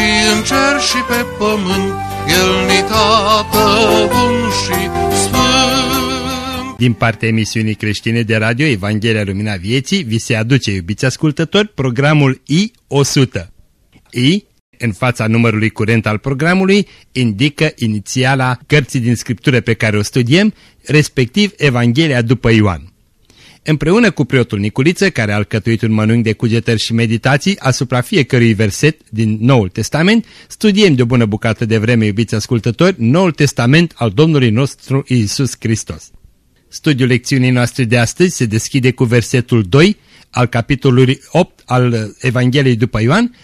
și în cer și pe pământ, El ni tată bun și sfânt. Din partea emisiunii creștine de radio Evanghelia Lumina Vieții, vi se aduce, iubiți ascultători, programul I-100. I, în fața numărului curent al programului, indică inițiala cărții din scriptură pe care o studiem, respectiv Evanghelia după Ioan. Împreună cu preotul Niculiță, care a alcătuit un mănânc de cugetări și meditații asupra fiecărui verset din Noul Testament, studiem de o bună bucată de vreme, iubiți ascultători, Noul Testament al Domnului nostru Iisus Hristos. Studiul lecțiunii noastre de astăzi se deschide cu versetul 2 al capitolului 8 al Evangheliei după Ioan.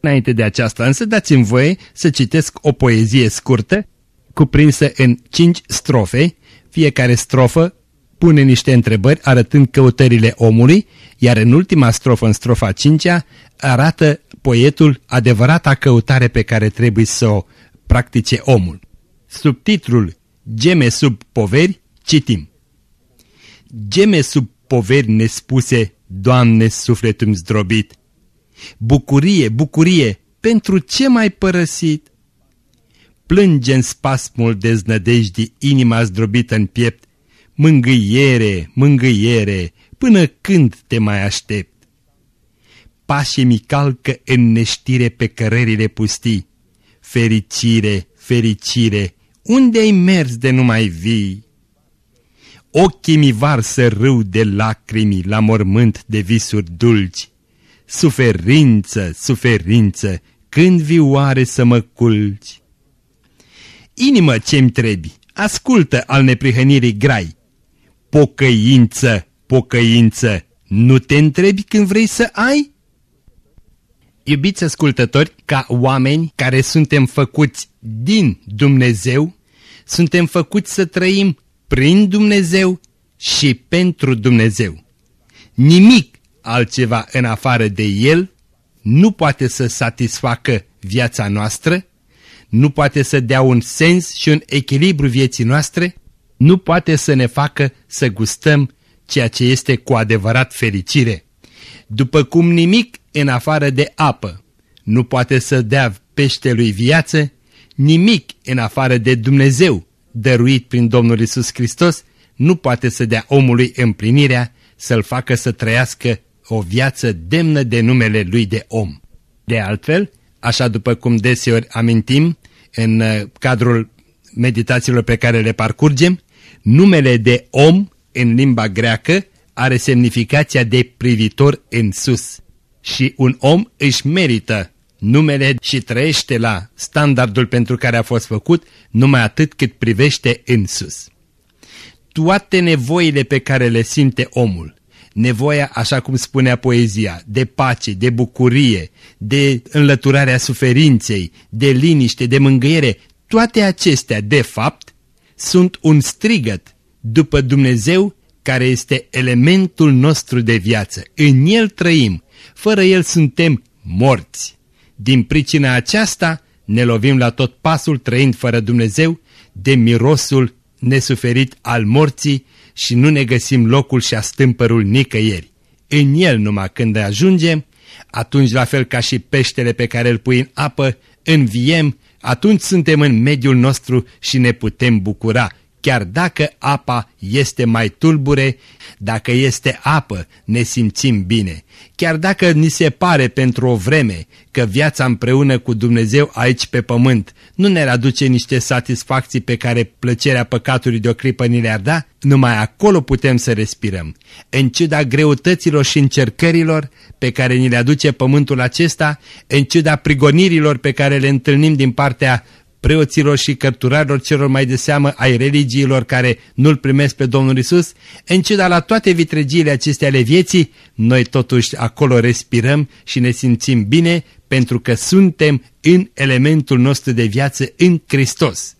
Înainte de aceasta însă dați-mi voie să citesc o poezie scurtă, cuprinsă în cinci strofe, fiecare strofă pune niște întrebări arătând căutările omului, iar în ultima strofă, în strofa 5 arată poetul adevărata căutare pe care trebuie să o practice omul. Subtitlul Geme sub poveri, citim. Geme sub poveri nespuse, Doamne, sufletul zdrobit. Bucurie, bucurie, pentru ce mai părăsit? Plânge în spasmul deznădejdii inima zdrobită în piept, Mângâiere, mângâiere, până când te mai aștept? Pașii mi calcă în neștire pe cărările pustii. Fericire, fericire, unde ai mers de nu mai vii? Ochii mi varsă râu de lacrimi la mormânt de visuri dulci. Suferință, suferință, când vioare să mă culci? Inimă ce-mi trebi, ascultă al neprihănirii grai, Pocăință, pocăință, nu te întrebi când vrei să ai? Iubiți ascultători, ca oameni care suntem făcuți din Dumnezeu, suntem făcuți să trăim prin Dumnezeu și pentru Dumnezeu. Nimic altceva în afară de El nu poate să satisfacă viața noastră, nu poate să dea un sens și un echilibru vieții noastre, nu poate să ne facă să gustăm ceea ce este cu adevărat fericire. După cum nimic în afară de apă nu poate să dea peștelui viață, nimic în afară de Dumnezeu dăruit prin Domnul Isus Hristos nu poate să dea omului împlinirea să-l facă să trăiască o viață demnă de numele lui de om. De altfel, așa după cum deseori amintim în uh, cadrul meditațiilor pe care le parcurgem, Numele de om în limba greacă are semnificația de privitor în sus și un om își merită numele și trăiește la standardul pentru care a fost făcut numai atât cât privește în sus. Toate nevoile pe care le simte omul, nevoia, așa cum spunea poezia, de pace, de bucurie, de înlăturarea suferinței, de liniște, de mângâiere, toate acestea, de fapt, sunt un strigăt după Dumnezeu care este elementul nostru de viață. În El trăim, fără El suntem morți. Din pricina aceasta ne lovim la tot pasul trăind fără Dumnezeu de mirosul nesuferit al morții și nu ne găsim locul și astâmpărul nicăieri. În el numai când ajungem, atunci la fel ca și peștele pe care îl pui în apă, înviem atunci suntem în mediul nostru și ne putem bucura, chiar dacă apa este mai tulbure, dacă este apă, ne simțim bine. Chiar dacă ni se pare pentru o vreme că viața împreună cu Dumnezeu aici pe pământ nu ne aduce niște satisfacții pe care plăcerea păcatului de o clipă ni le-ar da, numai acolo putem să respirăm. În ciuda greutăților și încercărilor pe care ni le aduce pământul acesta, în ciuda prigonirilor pe care le întâlnim din partea preoților și cărturarilor celor mai de seamă ai religiilor care nu-L primesc pe Domnul Isus, în ciuda la toate vitregiile acestea ale vieții, noi totuși acolo respirăm și ne simțim bine pentru că suntem în elementul nostru de viață în Hristos.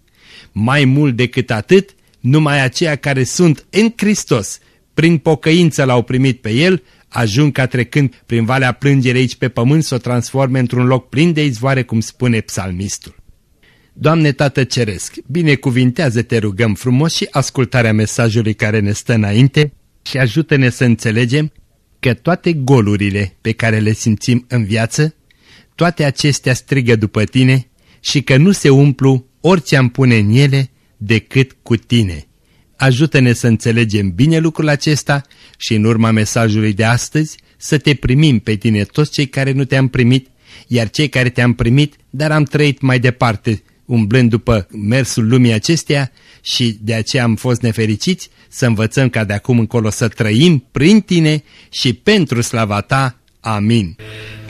Mai mult decât atât, numai aceia care sunt în Hristos, prin pocăință l-au primit pe El, ajung ca trecând prin valea plângerii aici pe pământ să o transforme într-un loc plin de izvoare, cum spune psalmistul. Doamne Tată Ceresc, binecuvintează te rugăm frumos și ascultarea mesajului care ne stă înainte și ajută-ne să înțelegem că toate golurile pe care le simțim în viață, toate acestea strigă după tine și că nu se umplu orice am pune în ele decât cu tine. Ajută-ne să înțelegem bine lucrul acesta și în urma mesajului de astăzi să te primim pe tine toți cei care nu te-am primit, iar cei care te-am primit, dar am trăit mai departe umblând după mersul lumii acesteia și de aceea am fost nefericiți, să învățăm ca de acum încolo să trăim prin tine și pentru slava ta. Amin.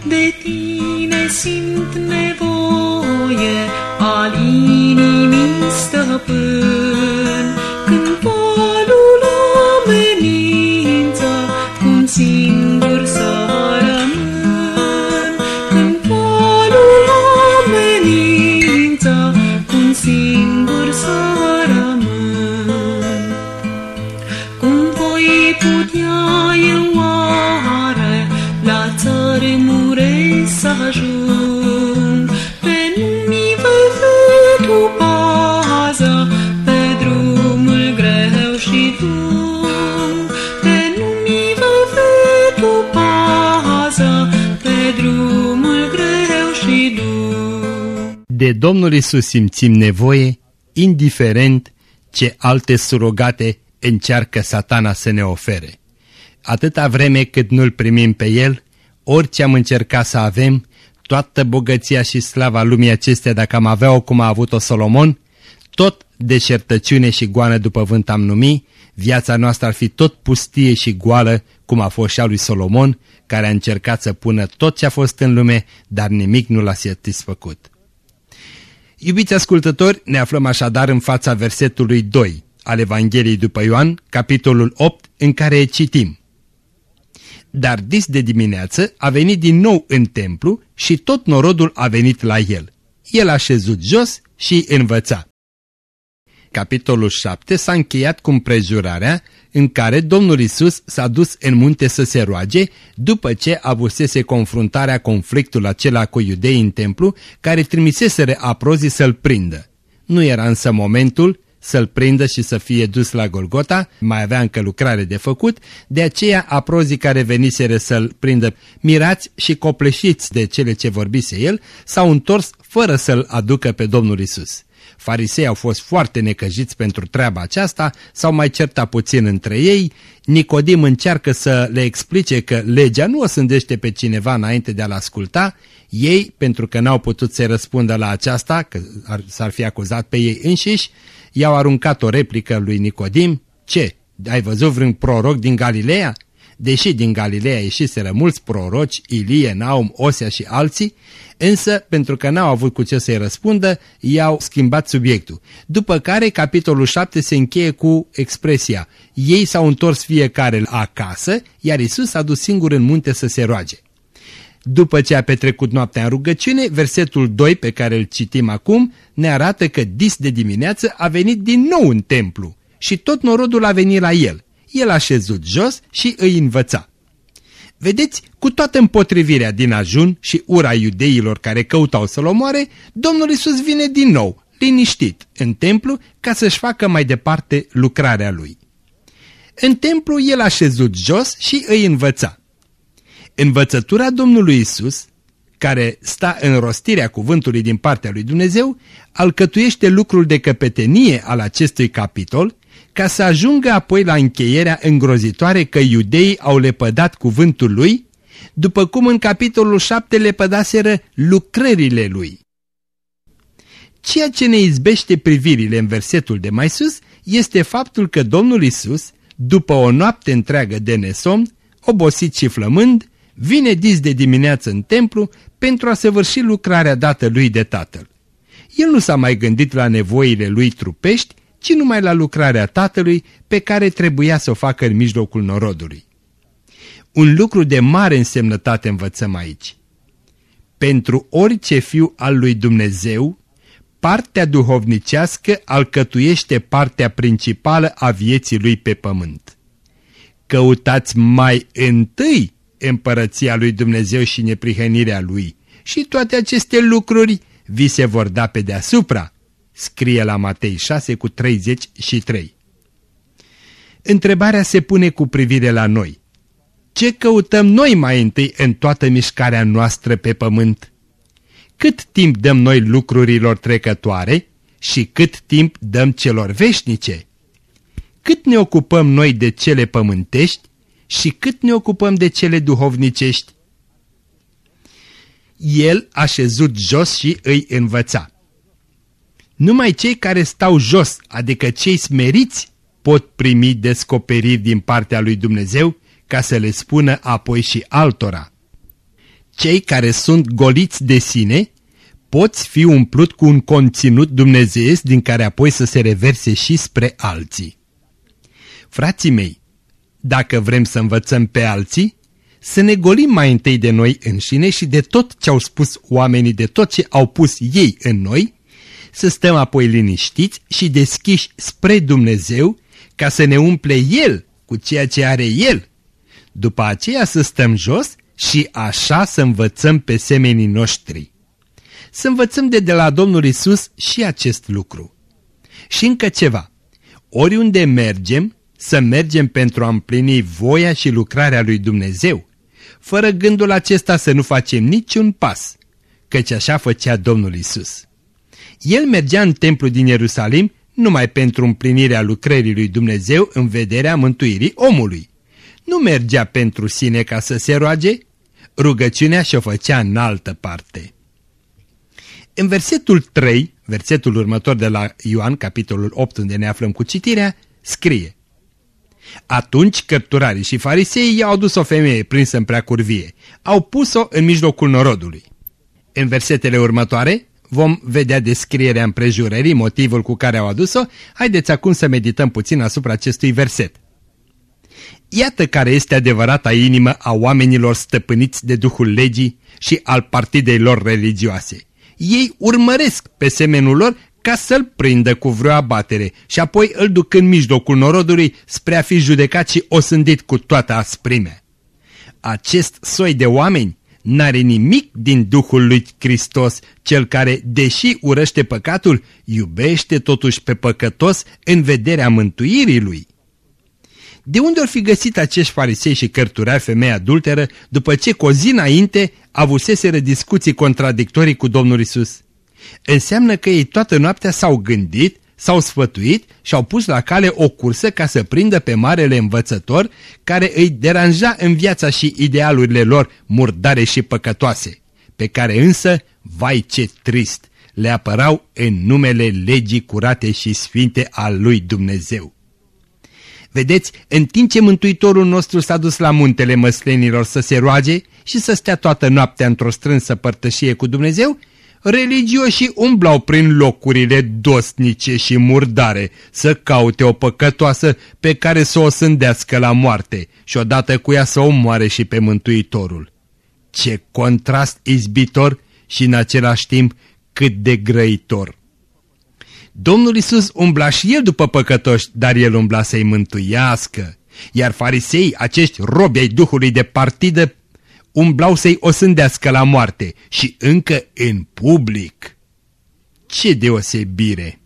De tine simt nevoie al inimii stăpân, să ajung? Pe nu-mi vei fi tu pază pe drumul greu și dung. Pe nu-mi vei fi tu pază pe drumul greu și dung. De Domnul Isus simțim nevoie, indiferent ce alte surogate încearcă satana să ne ofere. Atâta vreme cât nu-L primim pe El, orice am încercat să avem, toată bogăția și slava lumii acestea dacă am avea-o cum a avut-o Solomon, tot deșertăciune și goană după vânt am numi, viața noastră ar fi tot pustie și goală cum a fost și a lui Solomon, care a încercat să pună tot ce a fost în lume, dar nimic nu l-a satisfăcut. Iubiți ascultători, ne aflăm așadar în fața versetului 2 al Evangheliei după Ioan, capitolul 8, în care citim. Dar dis de dimineață a venit din nou în templu și tot norodul a venit la el. El a șezut jos și învăța. Capitolul 7 s-a încheiat cu împrejurarea în care Domnul Isus s-a dus în munte să se roage după ce avusese confruntarea conflictul acela cu iudei în templu care trimiseseră aprozii să-l prindă. Nu era însă momentul să-l prindă și să fie dus la Golgota, mai avea încă lucrare de făcut, de aceea aprozii care veniseră să-l prindă mirați și copleșiți de cele ce vorbise el, s-au întors fără să-l aducă pe Domnul Isus. Farisei au fost foarte necăjiți pentru treaba aceasta, s-au mai certat puțin între ei, Nicodim încearcă să le explice că legea nu o sândește pe cineva înainte de a-l asculta, ei, pentru că n-au putut să răspundă la aceasta, că s-ar fi acuzat pe ei înșiși, i-au aruncat o replică lui Nicodim, ce, ai văzut vreun proroc din Galileea? Deși din Galileea ieșiseră mulți proroci, Ilie, Naum, Osea și alții, însă, pentru că n-au avut cu ce să-i răspundă, i-au schimbat subiectul. După care, capitolul 7 se încheie cu expresia, ei s-au întors fiecare acasă, iar Isus a dus singur în munte să se roage. După ce a petrecut noaptea în rugăciune, versetul 2 pe care îl citim acum ne arată că dis de dimineață a venit din nou în templu și tot norodul a venit la el. El a șezut jos și îi învăța. Vedeți, cu toată împotrivirea din ajun și ura iudeilor care căutau să-l omoare, Domnul Isus vine din nou, liniștit, în templu ca să-și facă mai departe lucrarea lui. În templu el a șezut jos și îi învăța. Învățătura Domnului Isus, care sta în rostirea cuvântului din partea lui Dumnezeu, alcătuiește lucrul de căpetenie al acestui capitol, ca să ajungă apoi la încheierea îngrozitoare că iudeii au lepădat cuvântul lui, după cum în capitolul 7 lepădaseră lucrările lui. Ceea ce ne izbește privirile în versetul de mai sus este faptul că Domnul Isus, după o noapte întreagă de nesomn, obosit și flămând, vine dis de dimineață în templu pentru a săvârși lucrarea dată lui de tatăl. El nu s-a mai gândit la nevoile lui trupești, ci numai la lucrarea tatălui pe care trebuia să o facă în mijlocul norodului. Un lucru de mare însemnătate învățăm aici. pentru orice fiu al lui Dumnezeu, partea duhovnicească alcătuiește partea principală a vieții lui pe pământ. Căutați mai întâi împărăția lui Dumnezeu și neprihănirea lui și toate aceste lucruri vi se vor da pe deasupra, scrie la Matei 6 cu 33. Întrebarea se pune cu privire la noi. Ce căutăm noi mai întâi în toată mișcarea noastră pe pământ? Cât timp dăm noi lucrurilor trecătoare și cât timp dăm celor veșnice? Cât ne ocupăm noi de cele pământești și cât ne ocupăm de cele duhovnicești? El a șezut jos și îi învăța. Numai cei care stau jos, adică cei smeriți, pot primi descoperiri din partea lui Dumnezeu ca să le spună apoi și altora. Cei care sunt goliți de sine poți fi umplut cu un conținut dumnezeiesc din care apoi să se reverse și spre alții. Frații mei, dacă vrem să învățăm pe alții, să ne golim mai întâi de noi înșine și de tot ce au spus oamenii, de tot ce au pus ei în noi, să stăm apoi liniștiți și deschiși spre Dumnezeu ca să ne umple El cu ceea ce are El. După aceea să stăm jos și așa să învățăm pe semenii noștri. Să învățăm de, de la Domnul Isus și acest lucru. Și încă ceva. Oriunde mergem, să mergem pentru a împlini voia și lucrarea lui Dumnezeu, fără gândul acesta să nu facem niciun pas, căci așa făcea Domnul Isus. El mergea în templu din Ierusalim numai pentru împlinirea lucrării lui Dumnezeu în vederea mântuirii omului. Nu mergea pentru sine ca să se roage, rugăciunea și-o făcea în altă parte. În versetul 3, versetul următor de la Ioan, capitolul 8, unde ne aflăm cu citirea, scrie Atunci cărturarii și fariseii i-au adus o femeie prinsă în prea curvie. Au pus-o în mijlocul norodului. În versetele următoare vom vedea descrierea împrejurării, motivul cu care au adus-o, haideți acum să medităm puțin asupra acestui verset. Iată care este adevărata inimă a oamenilor stăpâniți de Duhul Legii și al partidei lor religioase. Ei urmăresc pe semenul lor ca să-l prindă cu vreo abatere și apoi îl duc în mijlocul norodului spre a fi judecat și osândit cu toată asprimea. Acest soi de oameni n-are nimic din Duhul lui Hristos, cel care, deși urăște păcatul, iubește totuși pe păcătos în vederea mântuirii lui. De unde ori fi găsit acești farisei și cărturari femeia adulteră după ce cu o zi înainte avuseseră discuții contradictorii cu Domnul Isus? Înseamnă că ei toată noaptea s-au gândit s-au sfătuit și au pus la cale o cursă ca să prindă pe marele învățător care îi deranja în viața și idealurile lor murdare și păcătoase, pe care însă, vai ce trist, le apărau în numele legii curate și sfinte al lui Dumnezeu. Vedeți, în timp ce Mântuitorul nostru s-a dus la muntele măslenilor să se roage și să stea toată noaptea într-o strânsă părtășie cu Dumnezeu, religioșii umblau prin locurile dosnice și murdare să caute o păcătoasă pe care să o sândească la moarte și odată cu ea să o moare și pe Mântuitorul. Ce contrast izbitor și în același timp cât de grăitor! Domnul Isus umbla și el după păcătoși, dar el umbla să-i mântuiască. Iar farisei, acești robi ai Duhului de partidă, umblau să-i osândească la moarte și încă în public. Ce deosebire!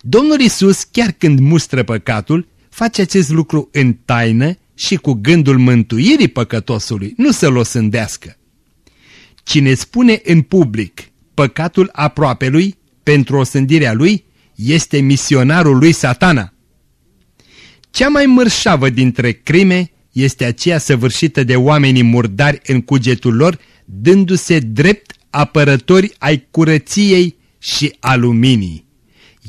Domnul Isus, chiar când mustră păcatul, face acest lucru în taină și cu gândul mântuirii păcătosului, nu să-l osândească. Cine spune în public păcatul aproapelui pentru osândirea lui, este misionarul lui satana. Cea mai mărșavă dintre crime este aceea săvârșită de oamenii murdari în cugetul lor, dându-se drept apărători ai curăției și a luminii.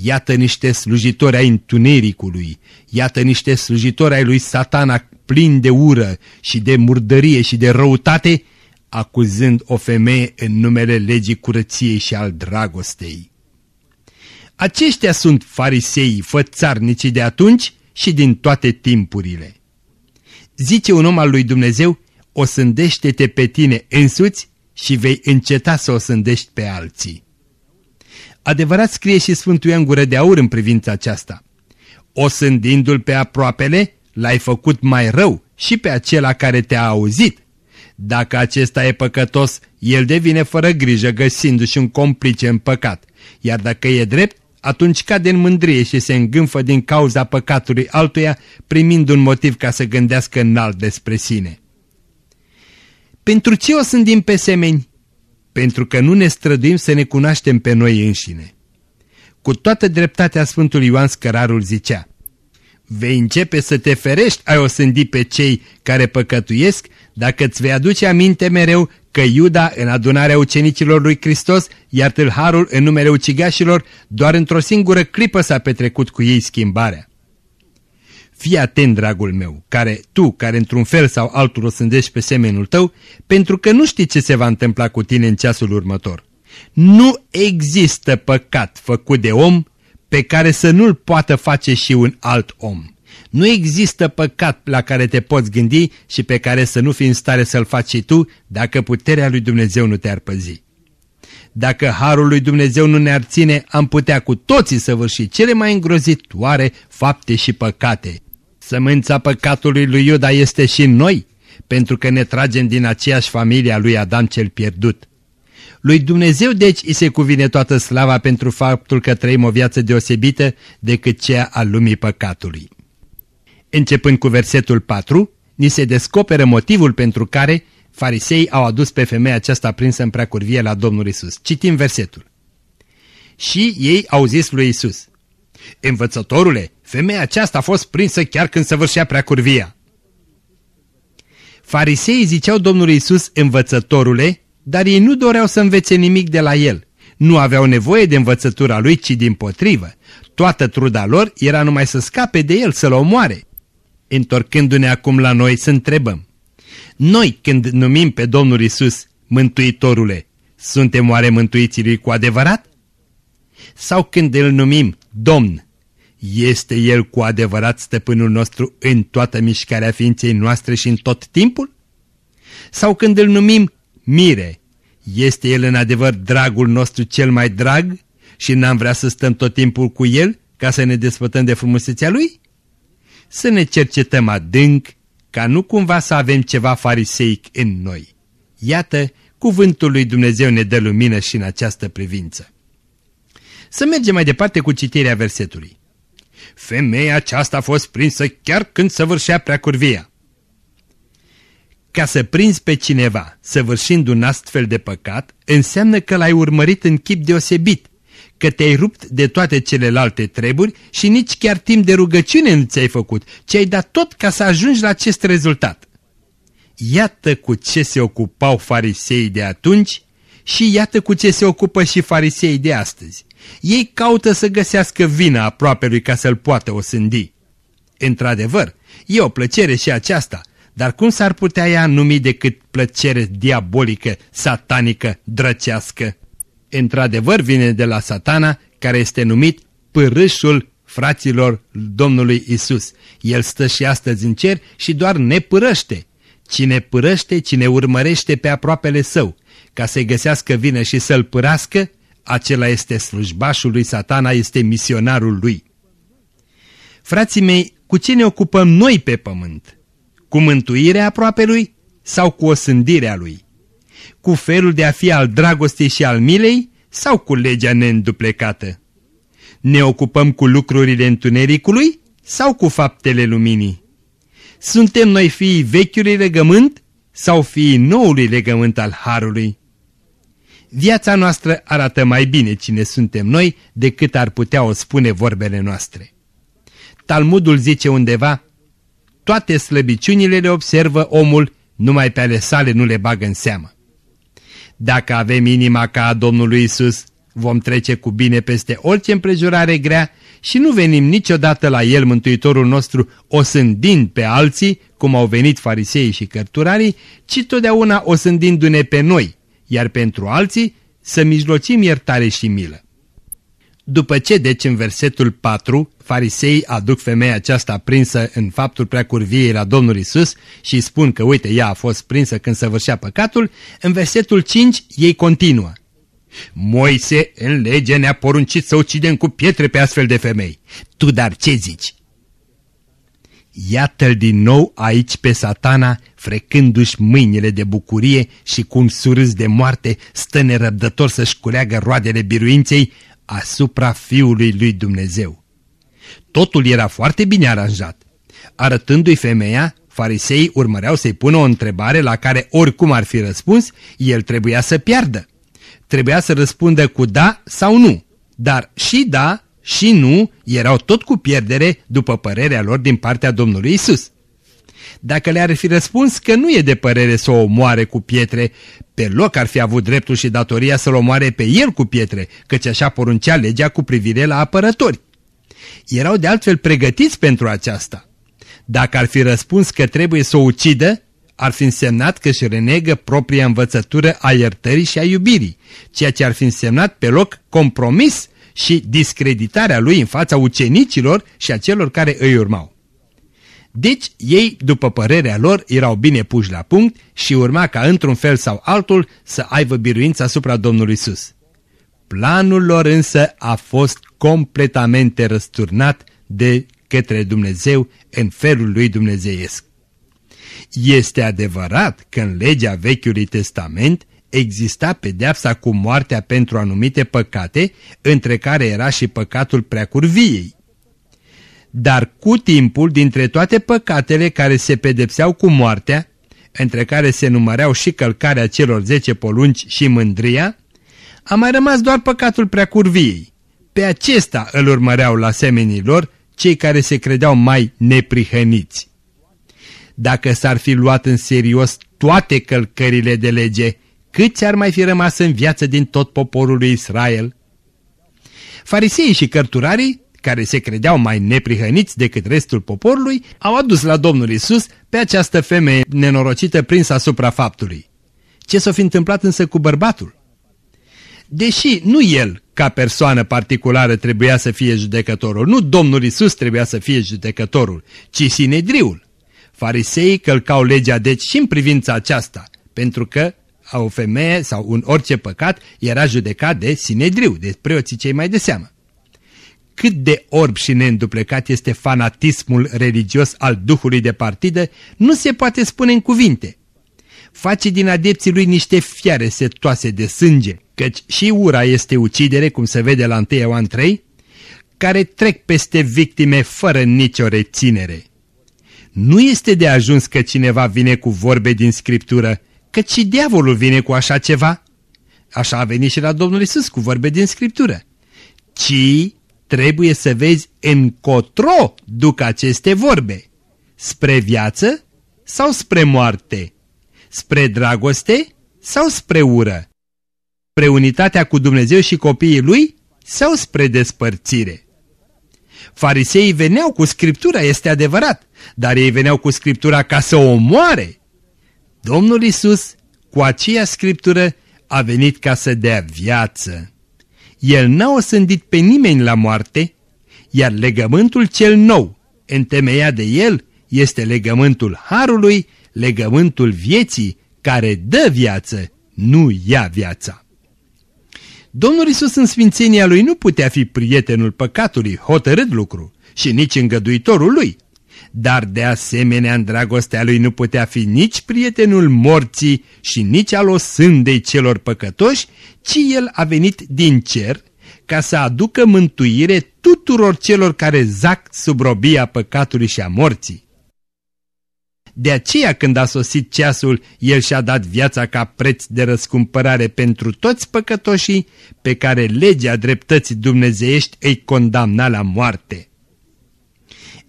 Iată niște slujitori ai întunericului, iată niște slujitori ai lui satana plini de ură și de murdărie și de răutate, acuzând o femeie în numele legii curăției și al dragostei. Aceștia sunt fariseii fățarnicii de atunci și din toate timpurile zice un om al lui Dumnezeu, o sândește-te pe tine însuți și vei înceta să o sândești pe alții. Adevărat scrie și Sfântul Ioan Gură de Aur în privința aceasta. O sândindu-l pe aproapele, l-ai făcut mai rău și pe acela care te-a auzit. Dacă acesta e păcătos, el devine fără grijă găsindu-și un complice în păcat, iar dacă e drept, atunci cade în mândrie și se îngânfă din cauza păcatului altuia, primind un motiv ca să gândească înalt despre sine. Pentru ce o sândim pe semeni? Pentru că nu ne străduim să ne cunoaștem pe noi înșine. Cu toată dreptatea Sfântului Ioan Scărarul zicea, Vei începe să te ferești ai o sândi pe cei care păcătuiesc dacă îți vei aduce aminte mereu că Iuda în adunarea ucenicilor lui Hristos, iar tâlharul în numele ucigașilor, doar într-o singură clipă s-a petrecut cu ei schimbarea. Fii atent, dragul meu, care tu, care într-un fel sau altul o sândești pe semenul tău, pentru că nu știi ce se va întâmpla cu tine în ceasul următor. Nu există păcat făcut de om pe care să nu-l poată face și un alt om. Nu există păcat la care te poți gândi și pe care să nu fii în stare să-l faci și tu dacă puterea lui Dumnezeu nu te-ar păzi. Dacă harul lui Dumnezeu nu ne-ar ține, am putea cu toții săvârși cele mai îngrozitoare fapte și păcate. Sămânța păcatului lui Iuda este și noi, pentru că ne tragem din aceeași familie a lui Adam cel pierdut. Lui Dumnezeu deci îi se cuvine toată slava pentru faptul că trăim o viață deosebită decât cea a lumii păcatului. Începând cu versetul 4, ni se descoperă motivul pentru care farisei au adus pe femeia aceasta prinsă în preacurvie la Domnul Isus. Citim versetul. Și ei au zis lui Isus, Învățătorule, femeia aceasta a fost prinsă chiar când săvârșea preacurvia. Fariseii ziceau Domnului Isus învățătorule, dar ei nu doreau să învețe nimic de la el. Nu aveau nevoie de învățătura lui, ci din potrivă. Toată truda lor era numai să scape de el, să-l omoare întorcându-ne acum la noi, să întrebăm. Noi, când numim pe Domnul Isus Mântuitorule, suntem oare mântuiții Lui cu adevărat? Sau când îl numim Domn, este El cu adevărat stăpânul nostru în toată mișcarea ființei noastre și în tot timpul? Sau când îl numim Mire, este El în adevăr dragul nostru cel mai drag și n-am vrea să stăm tot timpul cu El ca să ne desfătăm de frumusețea Lui? Să ne cercetăm adânc, ca nu cumva să avem ceva fariseic în noi. Iată, cuvântul lui Dumnezeu ne dă lumină și în această privință. Să mergem mai departe cu citirea versetului. Femeia aceasta a fost prinsă chiar când săvârșea preacurvia. Ca să prinzi pe cineva săvârșind un astfel de păcat, înseamnă că l-ai urmărit în chip deosebit, că te-ai rupt de toate celelalte treburi și nici chiar timp de rugăciune nu ți-ai făcut, ci ai dat tot ca să ajungi la acest rezultat. Iată cu ce se ocupau farisei de atunci și iată cu ce se ocupă și farisei de astăzi. Ei caută să găsească vina aproape lui ca să-l poată osândi. Într-adevăr, e o plăcere și aceasta, dar cum s-ar putea ea numi decât plăcere diabolică, satanică, drăcească? Într-adevăr vine de la satana, care este numit pârâșul fraților Domnului Isus. El stă și astăzi în cer și doar ne pârăște. Cine pârăște, cine urmărește pe aproapele său, ca să-i găsească vină și să-l pârască, acela este slujbașul lui satana, este misionarul lui. Frații mei, cu ce ne ocupăm noi pe pământ? Cu mântuirea aproape lui sau cu osândirea lui? Cu felul de a fi al dragostei și al milei sau cu legea neînduplecată? Ne ocupăm cu lucrurile întunericului sau cu faptele luminii? Suntem noi fiii vechiului legământ sau fiii noului legământ al Harului? Viața noastră arată mai bine cine suntem noi decât ar putea o spune vorbele noastre. Talmudul zice undeva, toate slăbiciunile le observă omul, numai pe ale sale nu le bagă în seamă. Dacă avem inima ca a Domnului Isus, vom trece cu bine peste orice împrejurare grea și nu venim niciodată la El, Mântuitorul nostru, osândind pe alții, cum au venit fariseii și cărturarii, ci totdeauna osândindu-ne pe noi, iar pentru alții să mijlocim iertare și milă. După ce, deci, în versetul 4, farisei aduc femeia aceasta prinsă în faptul preacurviei la Domnul Isus și spun că, uite, ea a fost prinsă când săvârșea păcatul, în versetul 5 ei continuă. Moise în lege ne-a poruncit să ucidem cu pietre pe astfel de femei. Tu dar ce zici? Iată-l din nou aici pe satana, frecându-și mâinile de bucurie și cum surâs de moarte stă nerăbdător să-și culeagă roadele biruinței asupra Fiului lui Dumnezeu. Totul era foarte bine aranjat. Arătându-i femeia, farisei urmăreau să-i pună o întrebare la care oricum ar fi răspuns, el trebuia să piardă. Trebuia să răspundă cu da sau nu, dar și da și nu erau tot cu pierdere după părerea lor din partea Domnului Isus. Dacă le-ar fi răspuns că nu e de părere să o omoare cu pietre, pe loc ar fi avut dreptul și datoria să-l omoare pe el cu pietre, căci așa poruncea legea cu privire la apărători. Erau de altfel pregătiți pentru aceasta. Dacă ar fi răspuns că trebuie să o ucidă, ar fi însemnat că își renegă propria învățătură a iertării și a iubirii, ceea ce ar fi însemnat pe loc compromis și discreditarea lui în fața ucenicilor și a celor care îi urmau. Deci ei, după părerea lor, erau bine puși la punct și urma ca într-un fel sau altul să aibă biruință asupra Domnului Isus. Planul lor însă a fost completamente răsturnat de către Dumnezeu în felul lui dumnezeiesc. Este adevărat că în legea Vechiului Testament exista pedeapsa cu moartea pentru anumite păcate, între care era și păcatul preacurviei. Dar cu timpul, dintre toate păcatele care se pedepseau cu moartea, între care se număreau și călcarea celor zece polunci și mândria, a mai rămas doar păcatul preacurviei. Pe acesta îl urmăreau la semenii lor cei care se credeau mai neprihăniți. Dacă s-ar fi luat în serios toate călcările de lege, câți ar mai fi rămas în viață din tot poporul lui Israel? Fariseii și cărturarii care se credeau mai neprihăniți decât restul poporului, au adus la Domnul Isus pe această femeie nenorocită prinsă asupra faptului. Ce s-a fi întâmplat însă cu bărbatul? Deși nu el, ca persoană particulară, trebuia să fie judecătorul, nu Domnul Isus trebuia să fie judecătorul, ci Sinedriul. Fariseii călcau legea deci și în privința aceasta, pentru că o femeie sau un orice păcat era judecat de Sinedriu, de preoții cei mai de seamă cât de orb și neînduplecat este fanatismul religios al duhului de partidă, nu se poate spune în cuvinte. Face din adepții lui niște fiare setoase de sânge, căci și ura este ucidere, cum se vede la 1 Ioan 3, care trec peste victime fără nicio reținere. Nu este de ajuns că cineva vine cu vorbe din Scriptură, căci și diavolul vine cu așa ceva. Așa a venit și la Domnul Isus cu vorbe din Scriptură. Ci trebuie să vezi încotro duc aceste vorbe. Spre viață sau spre moarte? Spre dragoste sau spre ură? Spre unitatea cu Dumnezeu și copiii lui sau spre despărțire? Fariseii veneau cu Scriptura, este adevărat, dar ei veneau cu Scriptura ca să o omoare. Domnul Isus, cu aceea Scriptură, a venit ca să dea viață. El n-a osândit pe nimeni la moarte, iar legământul cel nou, întemeiat de el, este legământul Harului, legământul vieții, care dă viață, nu ia viața. Domnul Isus în sfințenia lui nu putea fi prietenul păcatului, hotărât lucru, și nici îngăduitorul lui, dar de asemenea în dragostea lui nu putea fi nici prietenul morții și nici al osândei celor păcătoși, ci el a venit din cer ca să aducă mântuire tuturor celor care zac sub robia păcatului și a morții. De aceea când a sosit ceasul, el și-a dat viața ca preț de răscumpărare pentru toți păcătoșii pe care legea dreptății dumnezeiești îi condamna la moarte.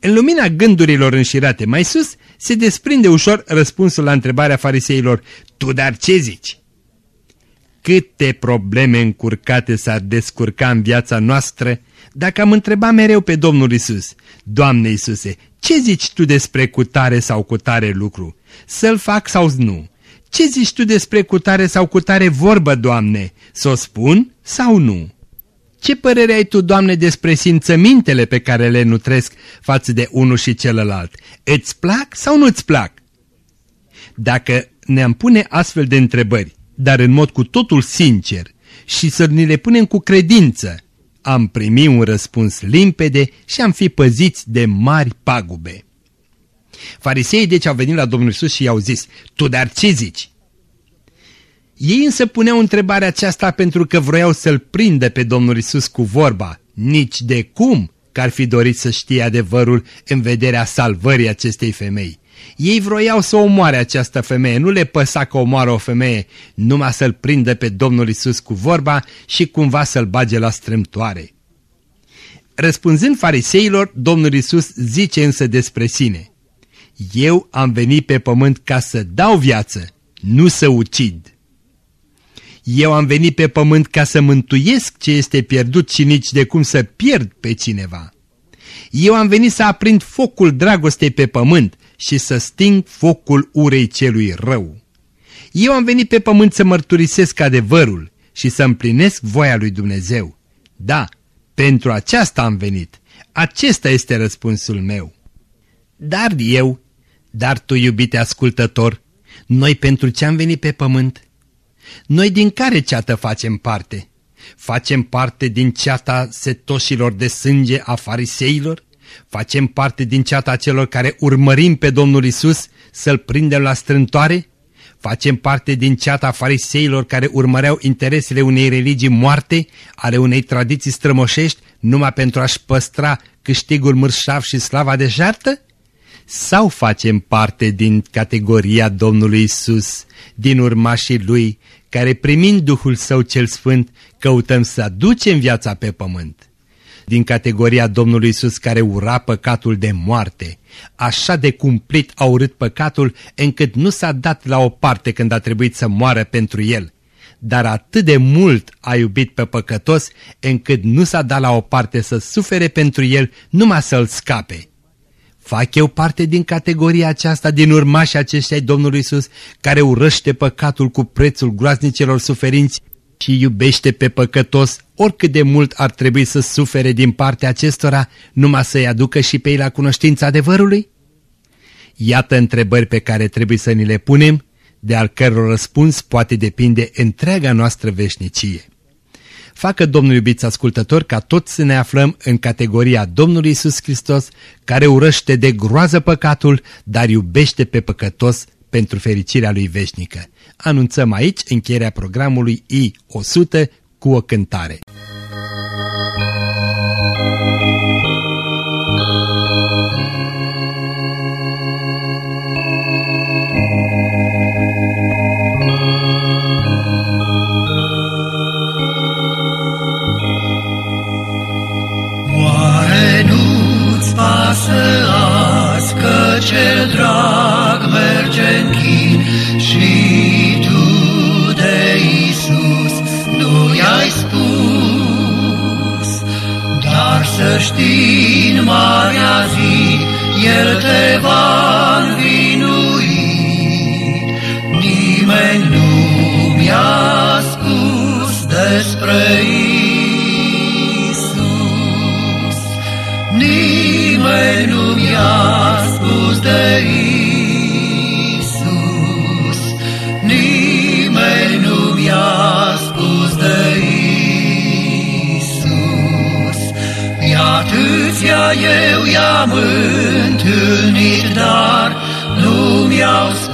În lumina gândurilor înșirate mai sus, se desprinde ușor răspunsul la întrebarea fariseilor, Tu dar ce zici? Câte probleme încurcate s-ar descurca în viața noastră dacă am întrebat mereu pe Domnul Isus, Doamne Isuse, ce zici tu despre cutare sau cutare lucru? Să-l fac sau nu? Ce zici tu despre cutare sau cutare vorbă, Doamne? Să o spun sau nu? Ce părere ai tu, Doamne, despre simțămintele pe care le nutresc față de unul și celălalt? Îți plac sau nu-ți plac? Dacă ne-am pune astfel de întrebări, dar în mod cu totul sincer, și să ni le punem cu credință, am primit un răspuns limpede și am fi păziți de mari pagube. Fariseii deci au venit la Domnul Isus și i-au zis, tu dar ce zici? Ei însă puneau întrebarea aceasta pentru că vroiau să-L prindă pe Domnul Isus cu vorba, nici de cum că ar fi dorit să știe adevărul în vederea salvării acestei femei. Ei vroiau să omoare această femeie, nu le păsa că omoară o femeie, numai să-L prindă pe Domnul Isus cu vorba și cumva să-L bage la strâmtoare. Răspunzând fariseilor, Domnul Isus zice însă despre sine, Eu am venit pe pământ ca să dau viață, nu să ucid. Eu am venit pe pământ ca să mântuiesc ce este pierdut și nici de cum să pierd pe cineva. Eu am venit să aprind focul dragostei pe pământ și să sting focul urei celui rău. Eu am venit pe pământ să mărturisesc adevărul și să împlinesc voia lui Dumnezeu. Da, pentru aceasta am venit. Acesta este răspunsul meu. Dar eu, dar tu, iubite ascultător, noi pentru ce am venit pe pământ? Noi din care ceată facem parte? Facem parte din ceata setoșilor de sânge a fariseilor? Facem parte din ceata celor care urmărim pe Domnul Isus să-L prindem la strântoare? Facem parte din ceata fariseilor care urmăreau interesele unei religii moarte, ale unei tradiții strămoșești, numai pentru a-și păstra câștigul mărșav și slava de jartă? Sau facem parte din categoria Domnului Isus, din urmașii Lui, care primind Duhul Său cel Sfânt, căutăm să aducem viața pe pământ? din categoria Domnului Isus care ura păcatul de moarte. Așa de cumplit a urât păcatul încât nu s-a dat la o parte când a trebuit să moară pentru el. Dar atât de mult a iubit pe păcătos încât nu s-a dat la o parte să sufere pentru el numai să-l scape. Fac eu parte din categoria aceasta, din urmașii aceștia Domnului Isus, care urăște păcatul cu prețul groaznicelor suferinți și iubește pe păcătos, oricât de mult ar trebui să sufere din partea acestora, numai să-i aducă și pe ei la cunoștința adevărului? Iată întrebări pe care trebuie să ni le punem, de al căror răspuns poate depinde întreaga noastră veșnicie. Facă Domnul iubiți ascultător ca toți să ne aflăm în categoria Domnului Isus Hristos, care urăște de groază păcatul, dar iubește pe păcătos pentru fericirea lui veșnică. Anunțăm aici încheierea programului I-100 cu o cântare. Știi în marea zi, El te va învinui. Nimeni nu mi-a spus despre Iisus. Eu i-am întâlnit, dar nu mi-au spus